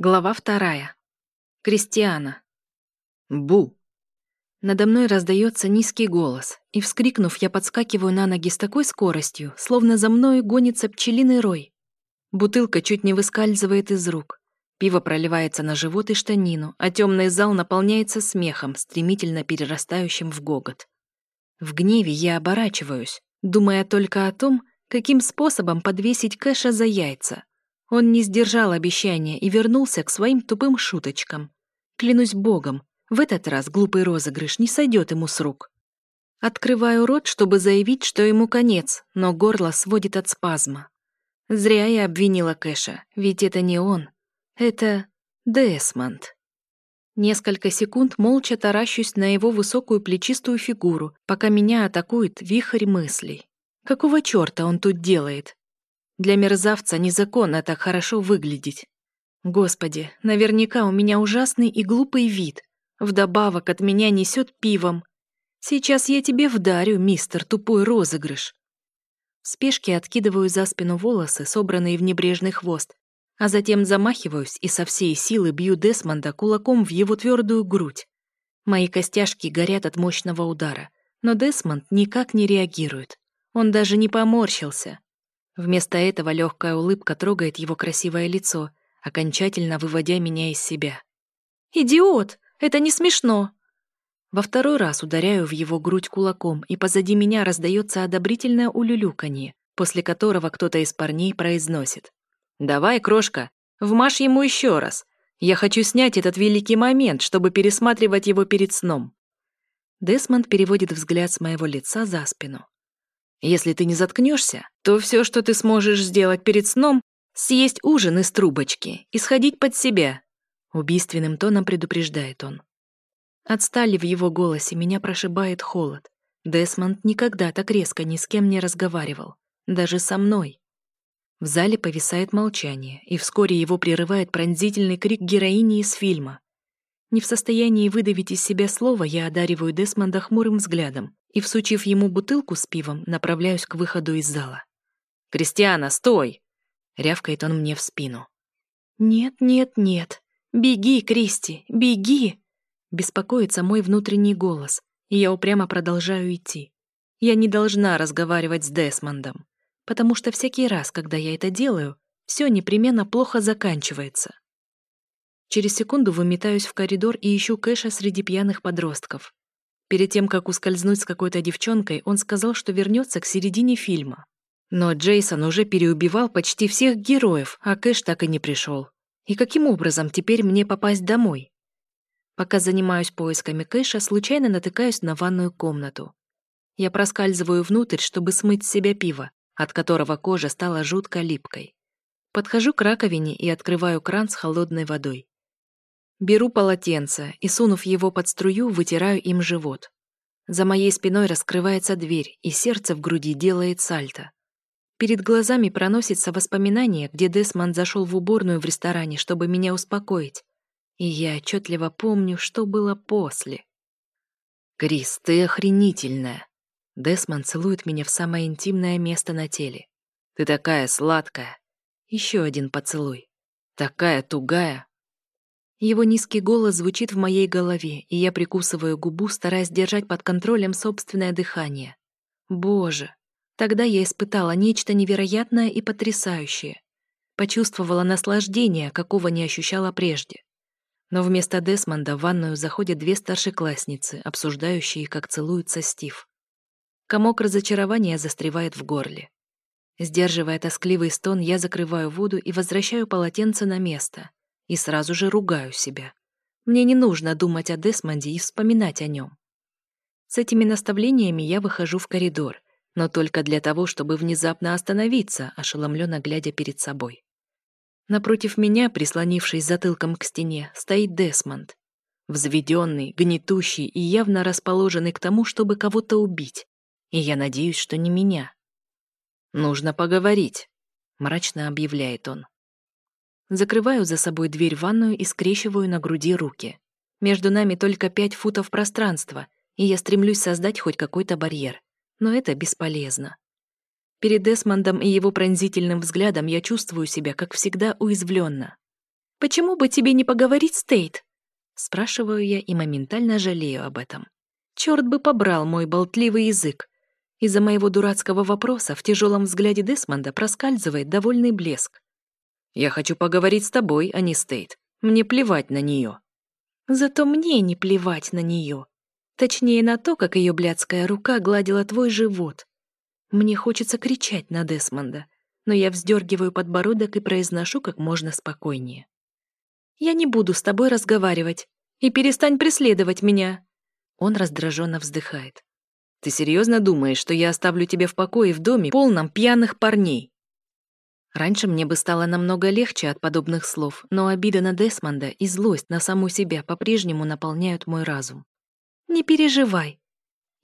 Глава вторая. Кристиана. Бу. Надо мной раздается низкий голос, и, вскрикнув, я подскакиваю на ноги с такой скоростью, словно за мною гонится пчелиный рой. Бутылка чуть не выскальзывает из рук. Пиво проливается на живот и штанину, а темный зал наполняется смехом, стремительно перерастающим в гогот. В гневе я оборачиваюсь, думая только о том, каким способом подвесить Кэша за яйца. Он не сдержал обещания и вернулся к своим тупым шуточкам. Клянусь богом, в этот раз глупый розыгрыш не сойдет ему с рук. Открываю рот, чтобы заявить, что ему конец, но горло сводит от спазма. Зря я обвинила Кэша, ведь это не он. Это Десмонд. Несколько секунд молча таращусь на его высокую плечистую фигуру, пока меня атакует вихрь мыслей. Какого чёрта он тут делает? Для мерзавца незаконно так хорошо выглядеть. Господи, наверняка у меня ужасный и глупый вид. Вдобавок от меня несет пивом. Сейчас я тебе вдарю, мистер тупой розыгрыш. В спешке откидываю за спину волосы, собранные в небрежный хвост, а затем замахиваюсь и со всей силы бью Десмонда кулаком в его твердую грудь. Мои костяшки горят от мощного удара, но Десмонд никак не реагирует. Он даже не поморщился. Вместо этого легкая улыбка трогает его красивое лицо, окончательно выводя меня из себя. «Идиот! Это не смешно!» Во второй раз ударяю в его грудь кулаком, и позади меня раздается одобрительное улюлюканье, после которого кто-то из парней произносит. «Давай, крошка, вмажь ему еще раз. Я хочу снять этот великий момент, чтобы пересматривать его перед сном». Десмонд переводит взгляд с моего лица за спину. Если ты не заткнешься, то все, что ты сможешь сделать перед сном, съесть ужин из трубочки и сходить под себя. Убийственным тоном предупреждает он. От стали в его голосе меня прошибает холод. Десмонд никогда так резко ни с кем не разговаривал, даже со мной. В зале повисает молчание, и вскоре его прерывает пронзительный крик героини из фильма. Не в состоянии выдавить из себя слово, я одариваю Десмонда хмурым взглядом и, всучив ему бутылку с пивом, направляюсь к выходу из зала. «Кристиана, стой!» — рявкает он мне в спину. «Нет, нет, нет. Беги, Кристи, беги!» Беспокоится мой внутренний голос, и я упрямо продолжаю идти. Я не должна разговаривать с Десмондом, потому что всякий раз, когда я это делаю, все непременно плохо заканчивается. Через секунду выметаюсь в коридор и ищу Кэша среди пьяных подростков. Перед тем, как ускользнуть с какой-то девчонкой, он сказал, что вернется к середине фильма. Но Джейсон уже переубивал почти всех героев, а Кэш так и не пришел. И каким образом теперь мне попасть домой? Пока занимаюсь поисками Кэша, случайно натыкаюсь на ванную комнату. Я проскальзываю внутрь, чтобы смыть с себя пиво, от которого кожа стала жутко липкой. Подхожу к раковине и открываю кран с холодной водой. Беру полотенце и, сунув его под струю, вытираю им живот. За моей спиной раскрывается дверь, и сердце в груди делает сальто. Перед глазами проносится воспоминание, где Десмонд зашел в уборную в ресторане, чтобы меня успокоить. И я отчетливо помню, что было после. «Крис, ты охренительная!» Десмонд целует меня в самое интимное место на теле. «Ты такая сладкая!» Еще один поцелуй. «Такая тугая!» Его низкий голос звучит в моей голове, и я прикусываю губу, стараясь держать под контролем собственное дыхание. Боже, тогда я испытала нечто невероятное и потрясающее. Почувствовала наслаждение, какого не ощущала прежде. Но вместо Десмонда в ванную заходят две старшеклассницы, обсуждающие, как целуется Стив. Комок разочарования застревает в горле. Сдерживая тоскливый стон, я закрываю воду и возвращаю полотенце на место и сразу же ругаю себя. Мне не нужно думать о Десмонде и вспоминать о нем. С этими наставлениями я выхожу в коридор, но только для того, чтобы внезапно остановиться, ошеломленно глядя перед собой. Напротив меня, прислонившись затылком к стене, стоит Десмонд. Взведенный, гнетущий и явно расположенный к тому, чтобы кого-то убить. И я надеюсь, что не меня. «Нужно поговорить», — мрачно объявляет он. Закрываю за собой дверь в ванную и скрещиваю на груди руки. Между нами только пять футов пространства, и я стремлюсь создать хоть какой-то барьер. Но это бесполезно. Перед Эсмондом и его пронзительным взглядом я чувствую себя, как всегда, уязвленно. Почему бы тебе не поговорить с Тейт? Спрашиваю я и моментально жалею об этом. Черт бы побрал мой болтливый язык. Из-за моего дурацкого вопроса в тяжелом взгляде Десмонда проскальзывает довольный блеск. «Я хочу поговорить с тобой, а не с. Мне плевать на нее». «Зато мне не плевать на нее. Точнее, на то, как ее блядская рука гладила твой живот. Мне хочется кричать на Десмонда, но я вздергиваю подбородок и произношу как можно спокойнее. «Я не буду с тобой разговаривать. И перестань преследовать меня!» Он раздраженно вздыхает. «Ты серьезно думаешь, что я оставлю тебя в покое в доме, полном пьяных парней?» Раньше мне бы стало намного легче от подобных слов, но обида на Десмонда и злость на саму себя по-прежнему наполняют мой разум. «Не переживай».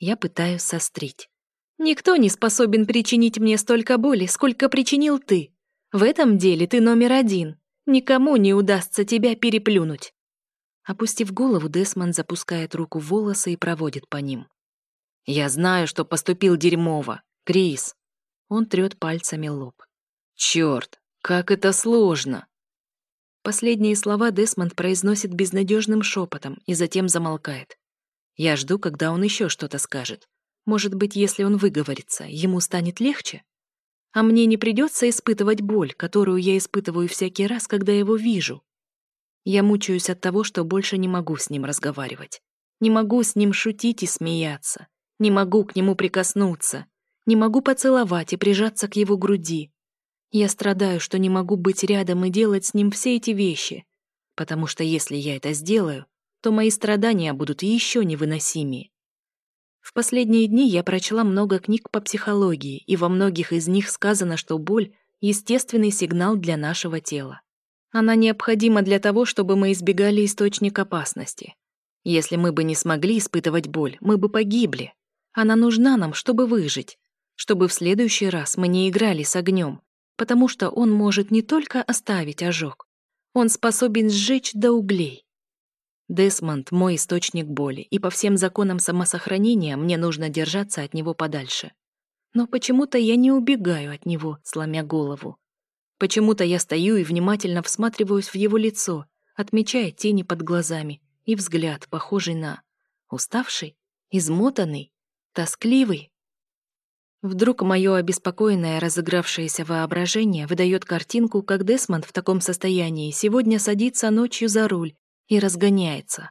Я пытаюсь сострить. «Никто не способен причинить мне столько боли, сколько причинил ты. В этом деле ты номер один. Никому не удастся тебя переплюнуть». Опустив голову, Десмонд запускает руку в волосы и проводит по ним. «Я знаю, что поступил дерьмово. Крис». Он трет пальцами лоб. «Черт, как это сложно!» Последние слова Десмонд произносит безнадежным шепотом и затем замолкает. Я жду, когда он еще что-то скажет. Может быть, если он выговорится, ему станет легче? А мне не придется испытывать боль, которую я испытываю всякий раз, когда его вижу. Я мучаюсь от того, что больше не могу с ним разговаривать. Не могу с ним шутить и смеяться. Не могу к нему прикоснуться. Не могу поцеловать и прижаться к его груди. Я страдаю, что не могу быть рядом и делать с ним все эти вещи. Потому что если я это сделаю, то мои страдания будут еще невыносимее. В последние дни я прочла много книг по психологии, и во многих из них сказано, что боль — естественный сигнал для нашего тела. Она необходима для того, чтобы мы избегали источник опасности. Если мы бы не смогли испытывать боль, мы бы погибли. Она нужна нам, чтобы выжить, чтобы в следующий раз мы не играли с огнем, потому что он может не только оставить ожог, он способен сжечь до углей. Десмонд — мой источник боли, и по всем законам самосохранения мне нужно держаться от него подальше. Но почему-то я не убегаю от него, сломя голову. Почему-то я стою и внимательно всматриваюсь в его лицо, отмечая тени под глазами и взгляд, похожий на... уставший, измотанный, тоскливый. Вдруг мое обеспокоенное разыгравшееся воображение выдает картинку, как Десмонд в таком состоянии сегодня садится ночью за руль и разгоняется.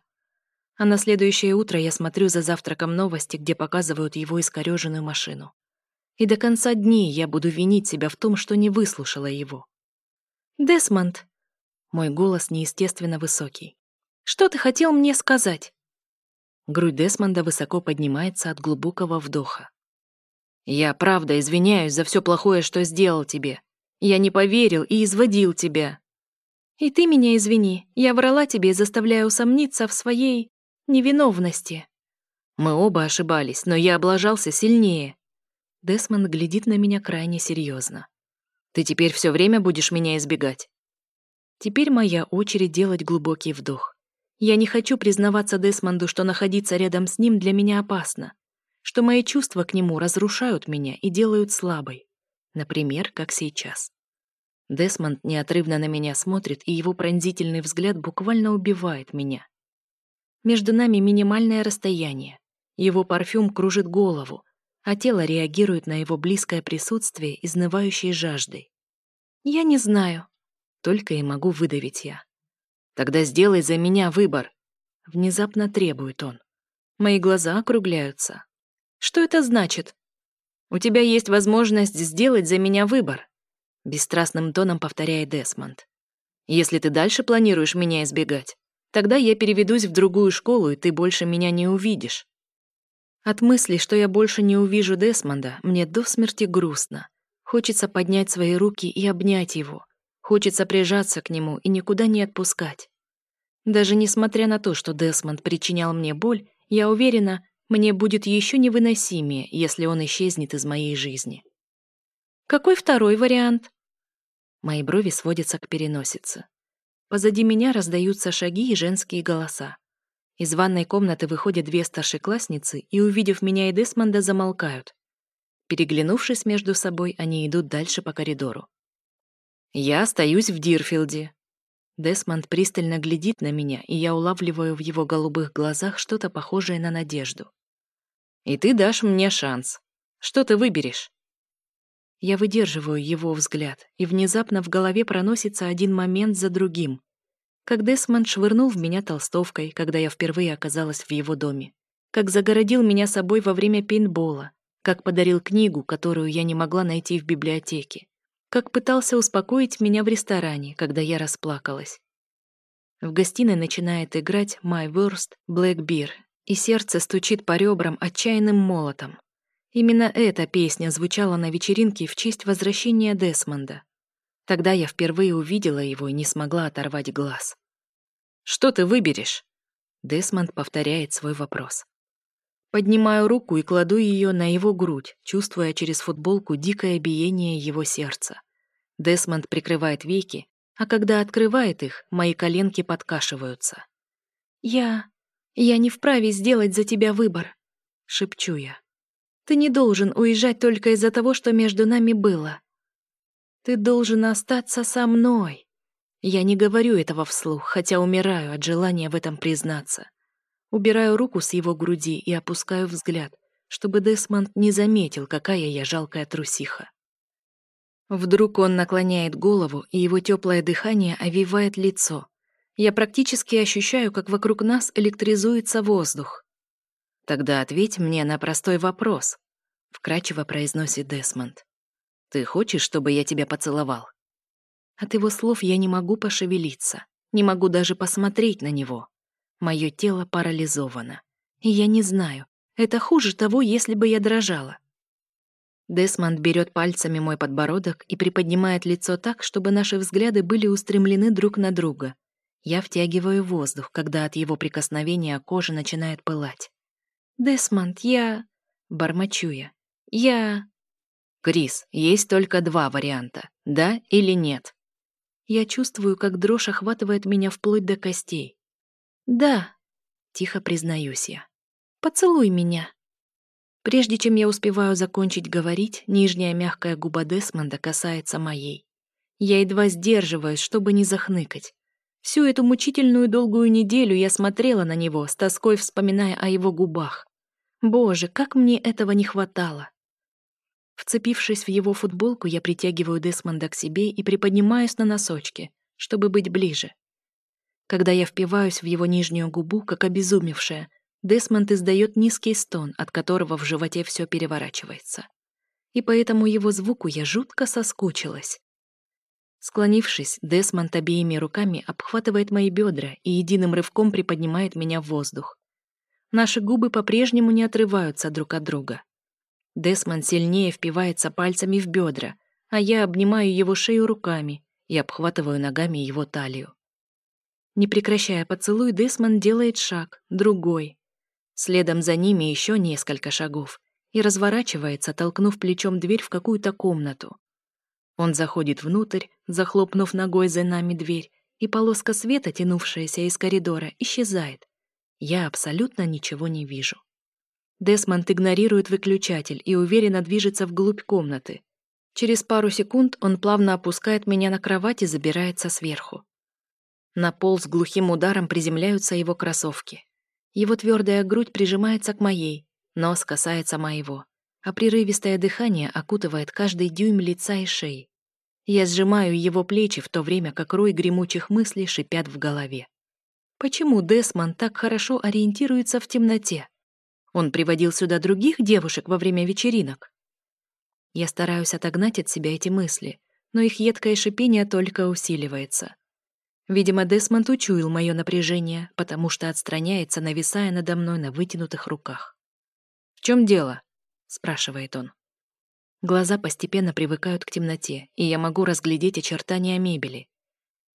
А на следующее утро я смотрю за завтраком новости, где показывают его искорёженную машину. И до конца дней я буду винить себя в том, что не выслушала его. «Десмонд!» Мой голос неестественно высокий. «Что ты хотел мне сказать?» Грудь Десмонда высоко поднимается от глубокого вдоха. «Я правда извиняюсь за все плохое, что сделал тебе. Я не поверил и изводил тебя. И ты меня извини, я врала тебе и заставляю усомниться в своей невиновности. Мы оба ошибались, но я облажался сильнее. Десмонд глядит на меня крайне серьезно. Ты теперь все время будешь меня избегать? Теперь моя очередь делать глубокий вдох. Я не хочу признаваться Десмонду, что находиться рядом с ним для меня опасно, что мои чувства к нему разрушают меня и делают слабой. Например, как сейчас. Десмонд неотрывно на меня смотрит, и его пронзительный взгляд буквально убивает меня. Между нами минимальное расстояние. Его парфюм кружит голову, а тело реагирует на его близкое присутствие изнывающей жаждой. «Я не знаю», — только и могу выдавить я. «Тогда сделай за меня выбор», — внезапно требует он. Мои глаза округляются. «Что это значит?» «У тебя есть возможность сделать за меня выбор», Бесстрастным тоном повторяет Десмонд. «Если ты дальше планируешь меня избегать, тогда я переведусь в другую школу, и ты больше меня не увидишь». От мысли, что я больше не увижу Десмонда, мне до смерти грустно. Хочется поднять свои руки и обнять его. Хочется прижаться к нему и никуда не отпускать. Даже несмотря на то, что Десмонд причинял мне боль, я уверена, мне будет еще невыносимее, если он исчезнет из моей жизни. Какой второй вариант? Мои брови сводятся к переносице. Позади меня раздаются шаги и женские голоса. Из ванной комнаты выходят две старшеклассницы и, увидев меня и Десмонда, замолкают. Переглянувшись между собой, они идут дальше по коридору. «Я остаюсь в Дирфилде». Десмонд пристально глядит на меня, и я улавливаю в его голубых глазах что-то похожее на надежду. «И ты дашь мне шанс. Что ты выберешь?» Я выдерживаю его взгляд, и внезапно в голове проносится один момент за другим. Как Десмонд швырнул в меня толстовкой, когда я впервые оказалась в его доме. Как загородил меня собой во время пейнтбола. Как подарил книгу, которую я не могла найти в библиотеке как пытался успокоить меня в ресторане, когда я расплакалась. В гостиной начинает играть «My Worst Black Beer», и сердце стучит по ребрам отчаянным молотом. Именно эта песня звучала на вечеринке в честь возвращения Десмонда. Тогда я впервые увидела его и не смогла оторвать глаз. «Что ты выберешь?» Десмонд повторяет свой вопрос. Поднимаю руку и кладу ее на его грудь, чувствуя через футболку дикое биение его сердца. Десмонд прикрывает веки, а когда открывает их, мои коленки подкашиваются. «Я... я не вправе сделать за тебя выбор», — шепчу я. «Ты не должен уезжать только из-за того, что между нами было. Ты должен остаться со мной». Я не говорю этого вслух, хотя умираю от желания в этом признаться. Убираю руку с его груди и опускаю взгляд, чтобы Десмонд не заметил, какая я жалкая трусиха. Вдруг он наклоняет голову, и его теплое дыхание овивает лицо. Я практически ощущаю, как вокруг нас электризуется воздух. «Тогда ответь мне на простой вопрос», — вкрадчиво произносит Десмонд. «Ты хочешь, чтобы я тебя поцеловал?» От его слов я не могу пошевелиться, не могу даже посмотреть на него. Мое тело парализовано. И я не знаю, это хуже того, если бы я дрожала. Десмонд берет пальцами мой подбородок и приподнимает лицо так, чтобы наши взгляды были устремлены друг на друга. Я втягиваю воздух, когда от его прикосновения кожа начинает пылать. «Десмонд, я...» — бормочу я. «Я...» «Крис, есть только два варианта. Да или нет?» Я чувствую, как дрожь охватывает меня вплоть до костей. «Да», — тихо признаюсь я. «Поцелуй меня». Прежде чем я успеваю закончить говорить, нижняя мягкая губа Десмонда касается моей. Я едва сдерживаюсь, чтобы не захныкать. Всю эту мучительную долгую неделю я смотрела на него, с тоской вспоминая о его губах. Боже, как мне этого не хватало. Вцепившись в его футболку, я притягиваю Десмонда к себе и приподнимаюсь на носочки, чтобы быть ближе. Когда я впиваюсь в его нижнюю губу, как обезумевшая, Десмонд издает низкий стон, от которого в животе все переворачивается. И поэтому его звуку я жутко соскучилась. Склонившись, Десмонд обеими руками обхватывает мои бедра и единым рывком приподнимает меня в воздух. Наши губы по-прежнему не отрываются друг от друга. Десмонд сильнее впивается пальцами в бедра, а я обнимаю его шею руками и обхватываю ногами его талию. Не прекращая поцелуй, Десмон делает шаг, другой. Следом за ними еще несколько шагов и разворачивается, толкнув плечом дверь в какую-то комнату. Он заходит внутрь, захлопнув ногой за нами дверь, и полоска света, тянувшаяся из коридора, исчезает. Я абсолютно ничего не вижу. Десмонд игнорирует выключатель и уверенно движется вглубь комнаты. Через пару секунд он плавно опускает меня на кровать и забирается сверху. На пол с глухим ударом приземляются его кроссовки. Его твердая грудь прижимается к моей, нос касается моего, а прерывистое дыхание окутывает каждый дюйм лица и шеи. Я сжимаю его плечи в то время, как рой гремучих мыслей шипят в голове. Почему Десмон так хорошо ориентируется в темноте? Он приводил сюда других девушек во время вечеринок? Я стараюсь отогнать от себя эти мысли, но их едкое шипение только усиливается. Видимо, Десмонд учуял мое напряжение, потому что отстраняется, нависая надо мной на вытянутых руках. «В чем дело?» — спрашивает он. Глаза постепенно привыкают к темноте, и я могу разглядеть очертания мебели.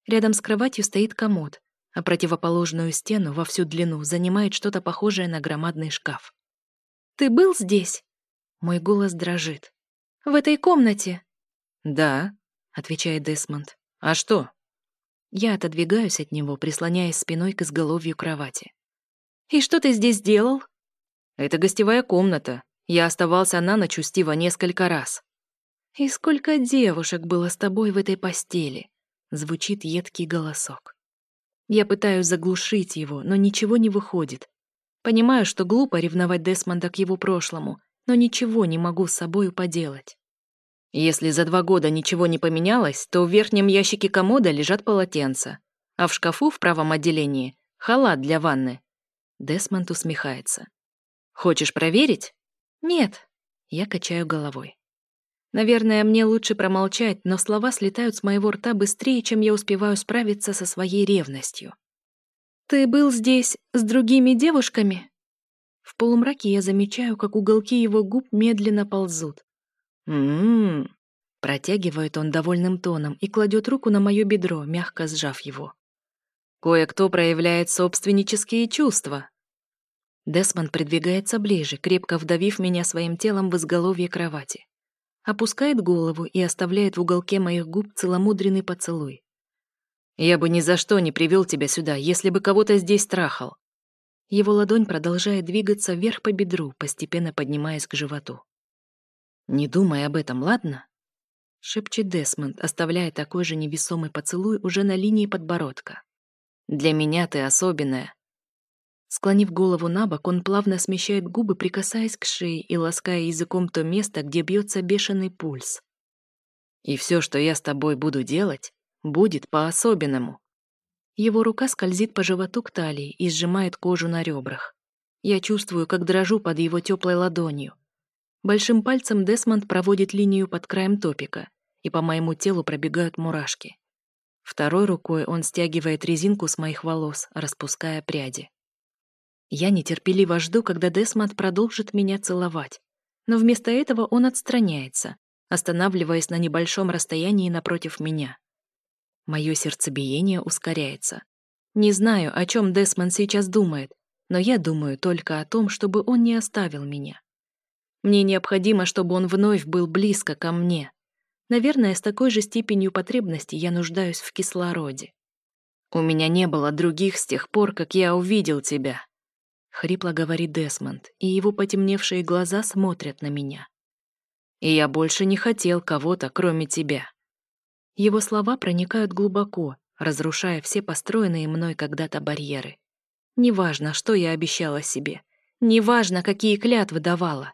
Рядом с кроватью стоит комод, а противоположную стену во всю длину занимает что-то похожее на громадный шкаф. «Ты был здесь?» Мой голос дрожит. «В этой комнате?» «Да», — отвечает Десмонд. «А что?» Я отодвигаюсь от него, прислоняясь спиной к изголовью кровати. «И что ты здесь делал?» «Это гостевая комната. Я оставался на ночь у Стива несколько раз». «И сколько девушек было с тобой в этой постели?» Звучит едкий голосок. Я пытаюсь заглушить его, но ничего не выходит. Понимаю, что глупо ревновать Десмонда к его прошлому, но ничего не могу с собою поделать. Если за два года ничего не поменялось, то в верхнем ящике комода лежат полотенца, а в шкафу в правом отделении — халат для ванны. Десмонд усмехается. «Хочешь проверить?» «Нет». Я качаю головой. Наверное, мне лучше промолчать, но слова слетают с моего рта быстрее, чем я успеваю справиться со своей ревностью. «Ты был здесь с другими девушками?» В полумраке я замечаю, как уголки его губ медленно ползут. «М-м-м», протягивает он довольным тоном и кладет руку на мое бедро, мягко сжав его. «Кое-кто проявляет собственнические чувства». Десмонд придвигается ближе, крепко вдавив меня своим телом в изголовье кровати. Опускает голову и оставляет в уголке моих губ целомудренный поцелуй. «Я бы ни за что не привел тебя сюда, если бы кого-то здесь трахал». Его ладонь продолжает двигаться вверх по бедру, постепенно поднимаясь к животу. «Не думай об этом, ладно?» Шепчет Десмонд, оставляя такой же невесомый поцелуй уже на линии подбородка. «Для меня ты особенная». Склонив голову на бок, он плавно смещает губы, прикасаясь к шее и лаская языком то место, где бьется бешеный пульс. «И все, что я с тобой буду делать, будет по-особенному». Его рука скользит по животу к талии и сжимает кожу на ребрах. Я чувствую, как дрожу под его теплой ладонью, Большим пальцем Десмонд проводит линию под краем топика, и по моему телу пробегают мурашки. Второй рукой он стягивает резинку с моих волос, распуская пряди. Я нетерпеливо жду, когда Десмонд продолжит меня целовать, но вместо этого он отстраняется, останавливаясь на небольшом расстоянии напротив меня. Мое сердцебиение ускоряется. Не знаю, о чем Десмонд сейчас думает, но я думаю только о том, чтобы он не оставил меня. Мне необходимо, чтобы он вновь был близко ко мне. Наверное, с такой же степенью потребности я нуждаюсь в кислороде. У меня не было других с тех пор, как я увидел тебя. Хрипло говорит Десмонд, и его потемневшие глаза смотрят на меня. И я больше не хотел кого-то, кроме тебя. Его слова проникают глубоко, разрушая все построенные мной когда-то барьеры. Неважно, что я обещала себе. Неважно, какие клятвы давала.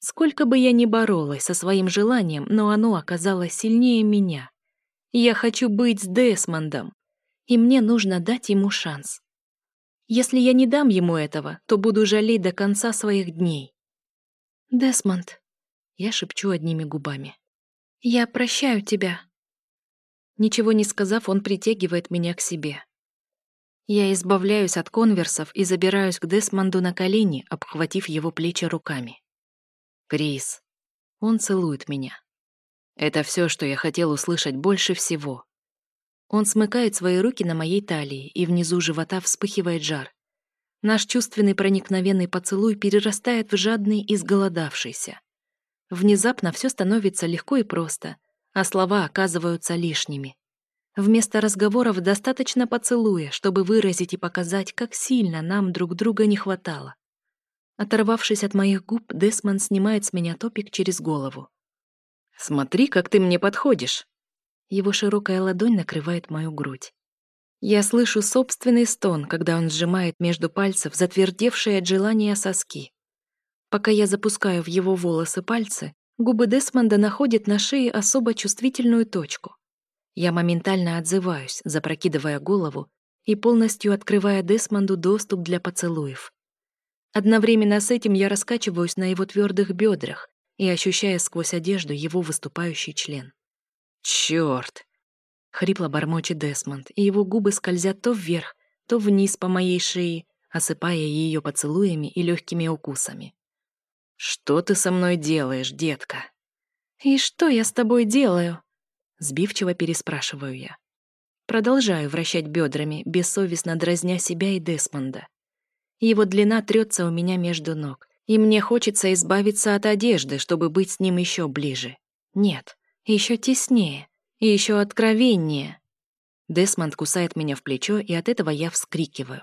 Сколько бы я ни боролась со своим желанием, но оно оказалось сильнее меня. Я хочу быть с Десмондом, и мне нужно дать ему шанс. Если я не дам ему этого, то буду жалеть до конца своих дней. Десмонд, я шепчу одними губами. Я прощаю тебя. Ничего не сказав, он притягивает меня к себе. Я избавляюсь от конверсов и забираюсь к Десмонду на колени, обхватив его плечи руками. Крис. Он целует меня. Это все, что я хотел услышать больше всего. Он смыкает свои руки на моей талии, и внизу живота вспыхивает жар. Наш чувственный проникновенный поцелуй перерастает в жадный и сголодавшийся. Внезапно все становится легко и просто, а слова оказываются лишними. Вместо разговоров достаточно поцелуя, чтобы выразить и показать, как сильно нам друг друга не хватало. Оторвавшись от моих губ, Десмон снимает с меня топик через голову. «Смотри, как ты мне подходишь!» Его широкая ладонь накрывает мою грудь. Я слышу собственный стон, когда он сжимает между пальцев затвердевшие от желания соски. Пока я запускаю в его волосы пальцы, губы Десмонда находят на шее особо чувствительную точку. Я моментально отзываюсь, запрокидывая голову и полностью открывая Десмонду доступ для поцелуев. Одновременно с этим я раскачиваюсь на его твердых бедрах и ощущая сквозь одежду его выступающий член. «Чёрт!» — хрипло бормочет Десмонд, и его губы скользят то вверх, то вниз по моей шее, осыпая ее поцелуями и легкими укусами. «Что ты со мной делаешь, детка?» «И что я с тобой делаю?» Сбивчиво переспрашиваю я. Продолжаю вращать бедрами, бессовестно дразня себя и Десмонда. Его длина трется у меня между ног, и мне хочется избавиться от одежды, чтобы быть с ним еще ближе. Нет, еще теснее, и еще откровеннее. Десмонд кусает меня в плечо, и от этого я вскрикиваю.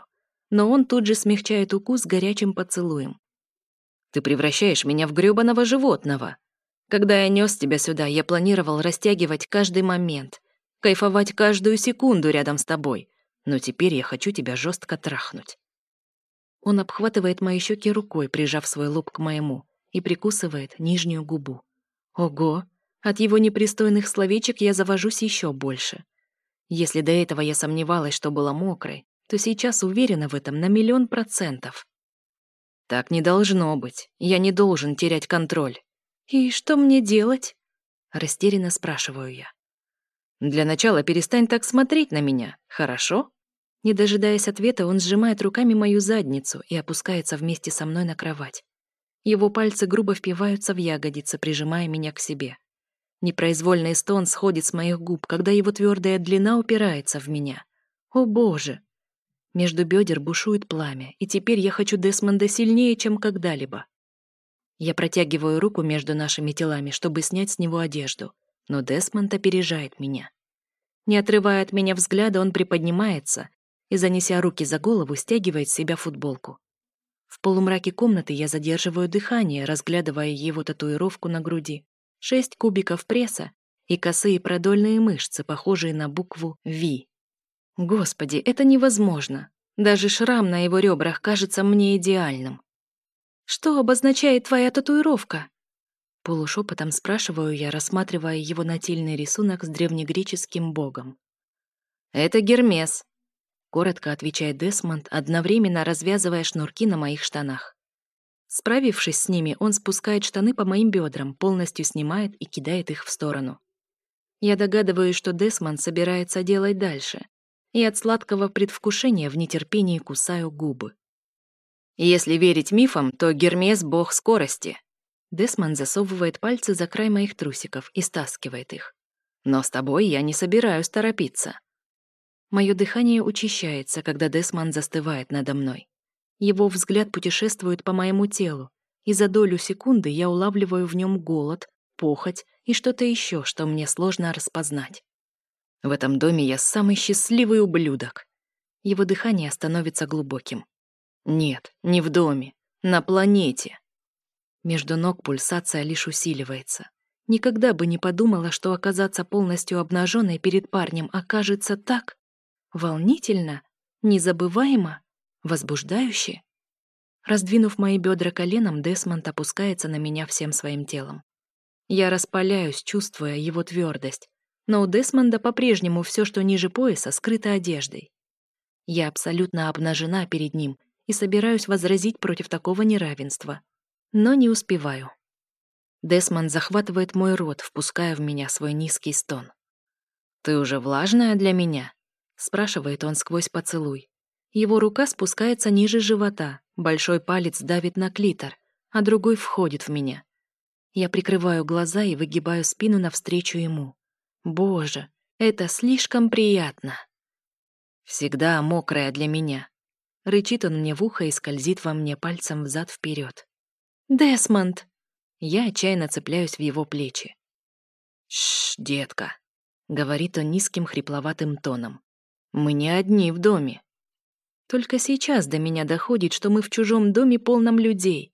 Но он тут же смягчает укус горячим поцелуем. «Ты превращаешь меня в грёбаного животного. Когда я нес тебя сюда, я планировал растягивать каждый момент, кайфовать каждую секунду рядом с тобой, но теперь я хочу тебя жестко трахнуть. Он обхватывает мои щеки рукой, прижав свой лоб к моему, и прикусывает нижнюю губу. Ого! От его непристойных словечек я завожусь еще больше. Если до этого я сомневалась, что была мокрой, то сейчас уверена в этом на миллион процентов. Так не должно быть. Я не должен терять контроль. И что мне делать? Растерянно спрашиваю я. Для начала перестань так смотреть на меня, хорошо? Не дожидаясь ответа, он сжимает руками мою задницу и опускается вместе со мной на кровать. Его пальцы грубо впиваются в ягодицы, прижимая меня к себе. Непроизвольный стон сходит с моих губ, когда его твердая длина упирается в меня. О боже! Между бедер бушует пламя, и теперь я хочу Десмонда сильнее, чем когда-либо. Я протягиваю руку между нашими телами, чтобы снять с него одежду, но Десмонд опережает меня. Не отрывая от меня взгляда, он приподнимается и, занеся руки за голову, стягивает с себя футболку. В полумраке комнаты я задерживаю дыхание, разглядывая его татуировку на груди. Шесть кубиков пресса и косые продольные мышцы, похожие на букву «Ви». Господи, это невозможно. Даже шрам на его ребрах кажется мне идеальным. «Что обозначает твоя татуировка?» Полушепотом спрашиваю я, рассматривая его нательный рисунок с древнегреческим богом. «Это Гермес», коротко отвечает Десмонд, одновременно развязывая шнурки на моих штанах. Справившись с ними, он спускает штаны по моим бедрам, полностью снимает и кидает их в сторону. Я догадываюсь, что Десмонд собирается делать дальше, и от сладкого предвкушения в нетерпении кусаю губы. Если верить мифам, то Гермес — бог скорости. Десмонд засовывает пальцы за край моих трусиков и стаскивает их. Но с тобой я не собираюсь торопиться. Мое дыхание учащается, когда Десман застывает надо мной. Его взгляд путешествует по моему телу, и за долю секунды я улавливаю в нем голод, похоть и что-то еще, что мне сложно распознать. В этом доме я самый счастливый ублюдок. Его дыхание становится глубоким. Нет, не в доме, на планете. Между ног пульсация лишь усиливается. Никогда бы не подумала, что оказаться полностью обнаженной перед парнем окажется так Волнительно? Незабываемо? Возбуждающе? Раздвинув мои бедра коленом, Десмонд опускается на меня всем своим телом. Я распаляюсь, чувствуя его твердость, но у Десмонда по-прежнему все, что ниже пояса, скрыто одеждой. Я абсолютно обнажена перед ним и собираюсь возразить против такого неравенства, но не успеваю. Десмонд захватывает мой рот, впуская в меня свой низкий стон. «Ты уже влажная для меня?» Спрашивает он сквозь поцелуй. Его рука спускается ниже живота, большой палец давит на клитор, а другой входит в меня. Я прикрываю глаза и выгибаю спину навстречу ему. Боже, это слишком приятно. Всегда мокрая для меня. Рычит он мне в ухо и скользит во мне пальцем взад вперед. Десмонд! Я отчаянно цепляюсь в его плечи. «Шш, детка», — говорит он низким хрипловатым тоном. Мы не одни в доме. Только сейчас до меня доходит, что мы в чужом доме полном людей.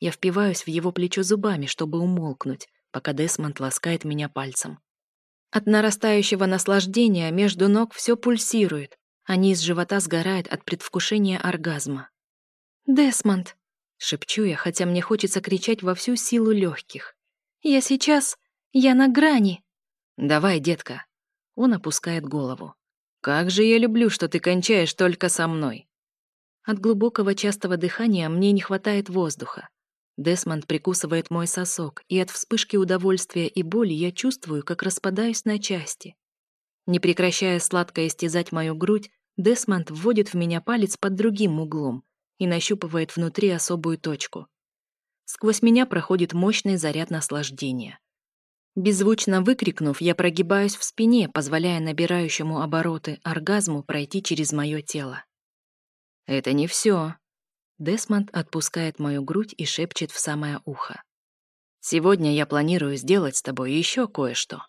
Я впиваюсь в его плечо зубами, чтобы умолкнуть, пока Десмонд ласкает меня пальцем. От нарастающего наслаждения между ног все пульсирует, а низ живота сгорает от предвкушения оргазма. «Десмонд!» — шепчу я, хотя мне хочется кричать во всю силу легких. «Я сейчас... Я на грани!» «Давай, детка!» Он опускает голову. Как же я люблю, что ты кончаешь только со мной. От глубокого частого дыхания мне не хватает воздуха. Десмонд прикусывает мой сосок, и от вспышки удовольствия и боли я чувствую, как распадаюсь на части. Не прекращая сладко истязать мою грудь, Десмонд вводит в меня палец под другим углом и нащупывает внутри особую точку. Сквозь меня проходит мощный заряд наслаждения. Беззвучно выкрикнув, я прогибаюсь в спине, позволяя набирающему обороты оргазму пройти через мое тело. «Это не все. Десмонд отпускает мою грудь и шепчет в самое ухо. «Сегодня я планирую сделать с тобой еще кое-что».